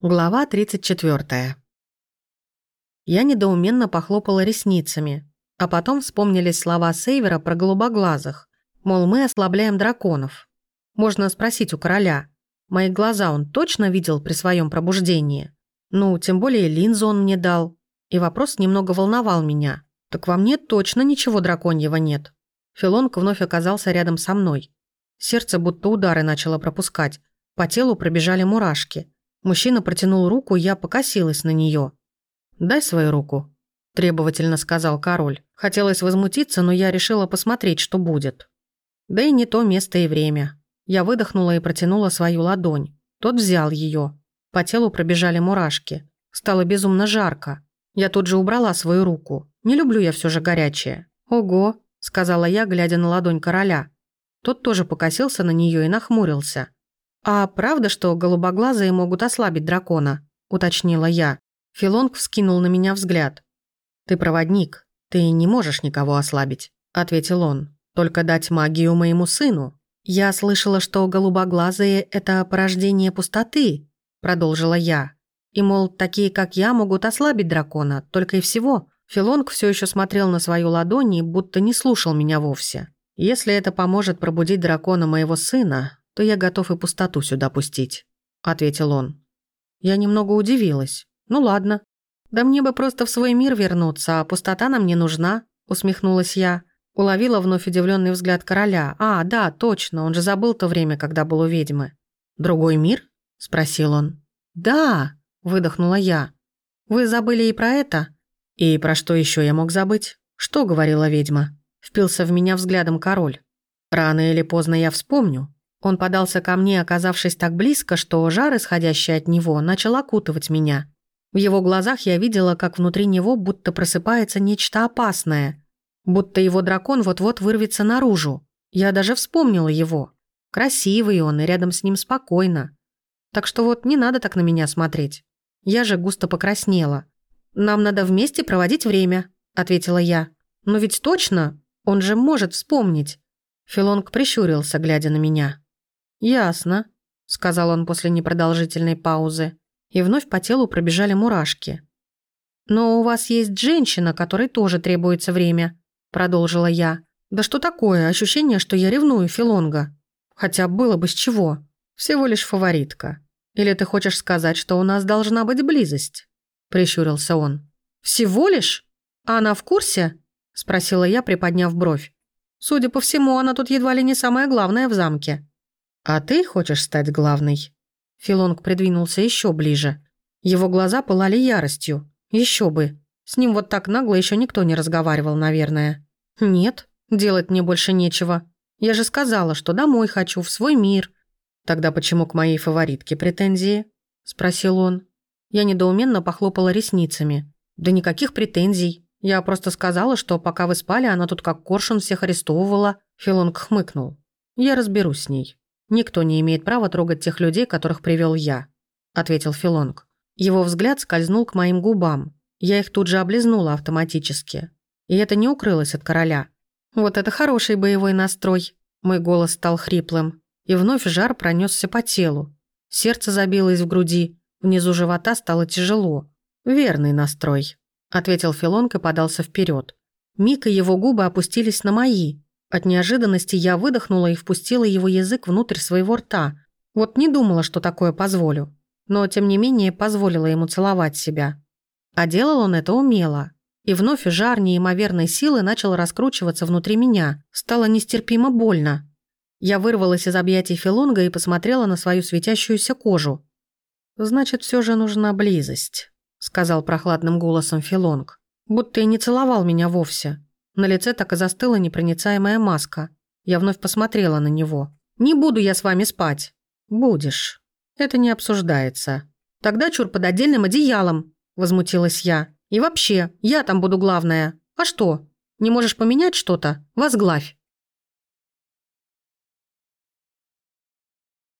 Глава 34. Я недоуменно похлопала ресницами, а потом вспомнились слова Сейвера про голубоглазых, мол, мы ослабляем драконов. Можно спросить у короля. Мои глаза он точно видел при своем пробуждении? Ну, тем более линзу он мне дал. И вопрос немного волновал меня. Так во мне точно ничего драконьего нет. Филонг вновь оказался рядом со мной. Сердце будто удары начало пропускать. По телу пробежали мурашки – Мужчина протянул руку, я покосилась на нее. «Дай свою руку», – требовательно сказал король. Хотелось возмутиться, но я решила посмотреть, что будет. Да и не то место и время. Я выдохнула и протянула свою ладонь. Тот взял ее. По телу пробежали мурашки. Стало безумно жарко. Я тут же убрала свою руку. Не люблю я все же горячее. «Ого», – сказала я, глядя на ладонь короля. Тот тоже покосился на нее и нахмурился. «А правда, что голубоглазые могут ослабить дракона?» – уточнила я. Филонг вскинул на меня взгляд. «Ты проводник. Ты не можешь никого ослабить», – ответил он. «Только дать магию моему сыну». «Я слышала, что голубоглазые – это порождение пустоты», – продолжила я. «И, мол, такие, как я, могут ослабить дракона, только и всего». Филонг все еще смотрел на свою ладонь и будто не слушал меня вовсе. «Если это поможет пробудить дракона моего сына, то я готов и пустоту сюда пустить», — ответил он. Я немного удивилась. «Ну ладно. Да мне бы просто в свой мир вернуться, а пустота нам не нужна», — усмехнулась я. Уловила вновь удивленный взгляд короля. «А, да, точно, он же забыл то время, когда был у ведьмы». «Другой мир?» — спросил он. «Да», — выдохнула я. «Вы забыли и про это?» «И про что еще я мог забыть?» «Что?» — говорила ведьма. Впился в меня взглядом король. «Рано или поздно я вспомню. Он подался ко мне, оказавшись так близко, что жар, исходящий от него, начал окутывать меня. В его глазах я видела, как внутри него будто просыпается нечто опасное, будто его дракон вот-вот вырвется наружу. Я даже вспомнила его. Красивый он, и рядом с ним спокойно. Так что вот не надо так на меня смотреть. Я же густо покраснела. «Нам надо вместе проводить время», — ответила я. «Но ведь точно, он же может вспомнить». Филонг прищурился, глядя на меня. «Ясно», — сказал он после непродолжительной паузы. И вновь по телу пробежали мурашки. «Но у вас есть женщина, которой тоже требуется время», — продолжила я. «Да что такое? Ощущение, что я ревную Филонга. Хотя было бы с чего. Всего лишь фаворитка. Или ты хочешь сказать, что у нас должна быть близость?» — прищурился он. «Всего лишь? А она в курсе?» — спросила я, приподняв бровь. «Судя по всему, она тут едва ли не самая главная в замке». «А ты хочешь стать главной?» Филонг придвинулся еще ближе. Его глаза пылали яростью. Еще бы. С ним вот так нагло еще никто не разговаривал, наверное. «Нет, делать мне больше нечего. Я же сказала, что домой хочу, в свой мир». «Тогда почему к моей фаворитке претензии?» – спросил он. Я недоуменно похлопала ресницами. «Да никаких претензий. Я просто сказала, что пока вы спали, она тут как коршун всех арестовывала». Филонг хмыкнул. «Я разберусь с ней». «Никто не имеет права трогать тех людей, которых привел я», — ответил Филонг. Его взгляд скользнул к моим губам. Я их тут же облизнула автоматически. И это не укрылось от короля. «Вот это хороший боевой настрой!» Мой голос стал хриплым. И вновь жар пронесся по телу. Сердце забилось в груди. Внизу живота стало тяжело. «Верный настрой», — ответил Филонг и подался вперед. Миг и его губы опустились на мои, от неожиданности я выдохнула и впустила его язык внутрь своего рта. Вот не думала, что такое позволю. Но, тем не менее, позволила ему целовать себя. А делал он это умело. И вновь жар неимоверной силы начал раскручиваться внутри меня. Стало нестерпимо больно. Я вырвалась из объятий Филонга и посмотрела на свою светящуюся кожу. «Значит, все же нужна близость», — сказал прохладным голосом Филонг. «Будто и не целовал меня вовсе. На лице так и застыла непроницаемая маска. Я вновь посмотрела на него. «Не буду я с вами спать». «Будешь. Это не обсуждается». «Тогда чур под отдельным одеялом», – возмутилась я. «И вообще, я там буду главная. А что? Не можешь поменять что-то? Возглавь».